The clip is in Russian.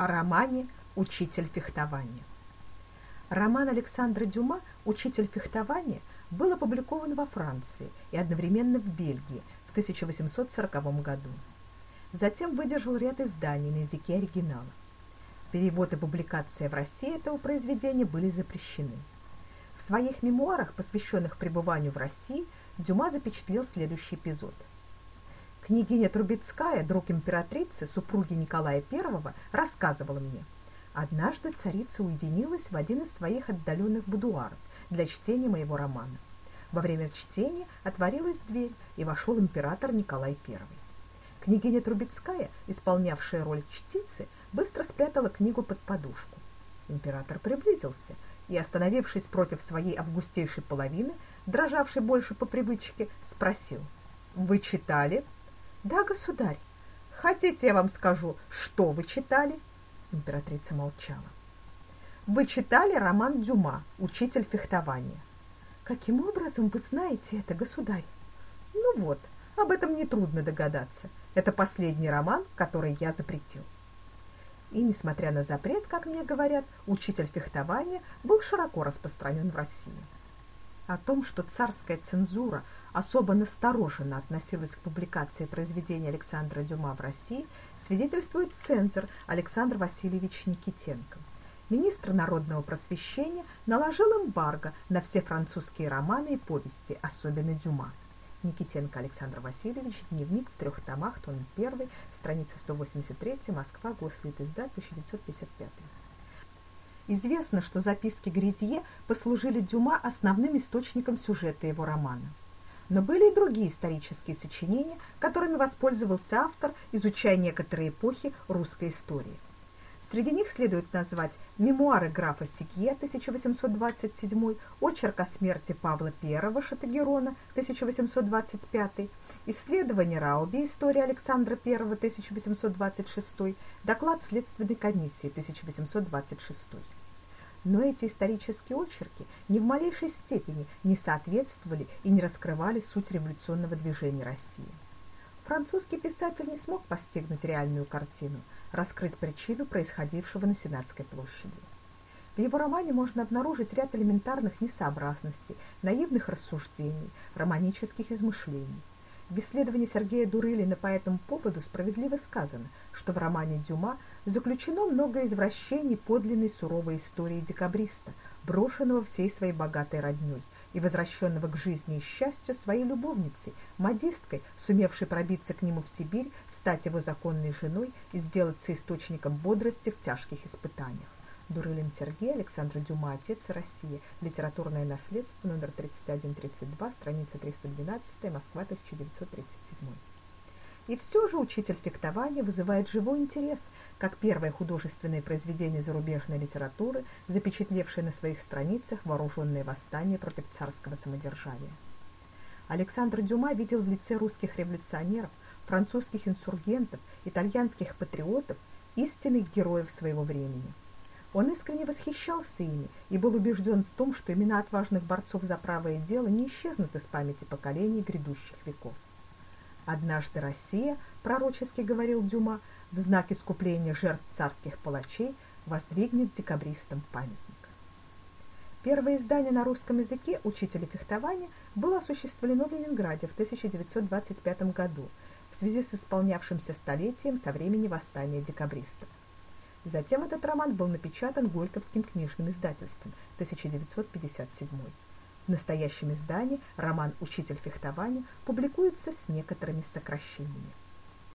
о романе «Учитель фехтования». Роман Александра Дюма «Учитель фехтования» был опубликован во Франции и одновременно в Бельгии в 1840 году. Затем выдержал ряд изданий на языке оригинала. Перевод и публикация в России этого произведения были запрещены. В своих мемуарах, посвященных пребыванию в России, Дюма запечатлел следующий эпизод – Княгиня Трубецкая, друг императрицы, супруги Николая I, рассказывала мне. Однажды царица уединилась в один из своих отдаленных будуаров для чтения моего романа. Во время чтения отворилась дверь, и вошел император Николай I. Княгиня Трубецкая, исполнявшая роль чтицы, быстро спрятала книгу под подушку. Император приблизился и, остановившись против своей августейшей половины, дрожавшей больше по привычке, спросил «Вы читали?» Да, государь. Хотите, я вам скажу, что вы читали? Императрица молчала. Вы читали роман Дюма «Учитель фехтования». Каким образом вы знаете это, государь? Ну вот, об этом нетрудно догадаться. Это последний роман, который я запретил. И, несмотря на запрет, как мне говорят, учитель фехтования был широко распространен в России. О том, что царская цензура – особо настороженно относилась к публикации произведений Александра Дюма в России, свидетельствует цензор Александр Васильевич Никитенко. Министр народного просвещения наложил эмбарго на все французские романы и повести, особенно Дюма. Никитенко Александр Васильевич, дневник в трех томах, том 1, страница 183, Москва, Гослит, издат 1955. Известно, что записки Гризье послужили Дюма основным источником сюжета его романа. Но были и другие исторические сочинения, которыми воспользовался автор, изучая некоторые эпохи русской истории. Среди них следует назвать «Мемуары графа Сикье» 1827, «Очерк о смерти Павла I Шатагерона» 1825, «Исследование Рауби. История Александра I» 1826, «Доклад Следственной комиссии» 1826 но эти исторические очерки ни в малейшей степени не соответствовали и не раскрывали суть революционного движения России. Французский писатель не смог постигнуть реальную картину, раскрыть причину происходившего на Сенатской площади. В его романе можно обнаружить ряд элементарных несообразностей, наивных рассуждений, романических измышлений. В исследовании Сергея Дурылина по этому поводу справедливо сказано, что в романе Дюма заключено много извращений подлинной суровой истории декабриста, брошенного всей своей богатой роднёй и возвращенного к жизни и счастью своей любовницей, модисткой, сумевшей пробиться к нему в Сибирь, стать его законной женой и сделаться источником бодрости в тяжких испытаниях. Дурылин Сергей, Александр Дюма, Отец России. Литературное наследство, номер 3132, страница 312, Москва, 1937. И все же учитель фехтования вызывает живой интерес, как первое художественное произведение зарубежной литературы, запечатлевшее на своих страницах вооруженное восстание против царского самодержавия. Александр Дюма видел в лице русских революционеров, французских инсургентов, итальянских патриотов истинных героев своего времени. Он искренне восхищался ими и был убежден в том, что имена отважных борцов за правое дело не исчезнут из памяти поколений грядущих веков. «Однажды Россия», — пророчески говорил Дюма, — «в знак искупления жертв царских палачей воздвигнет декабристам памятник». Первое издание на русском языке «Учителя фехтования» было осуществлено в Ленинграде в 1925 году в связи с исполнявшимся столетием со времени восстания декабристов. Затем этот роман был напечатан Горьковским книжным издательством 1957. В настоящем издании роман «Учитель фехтования» публикуется с некоторыми сокращениями.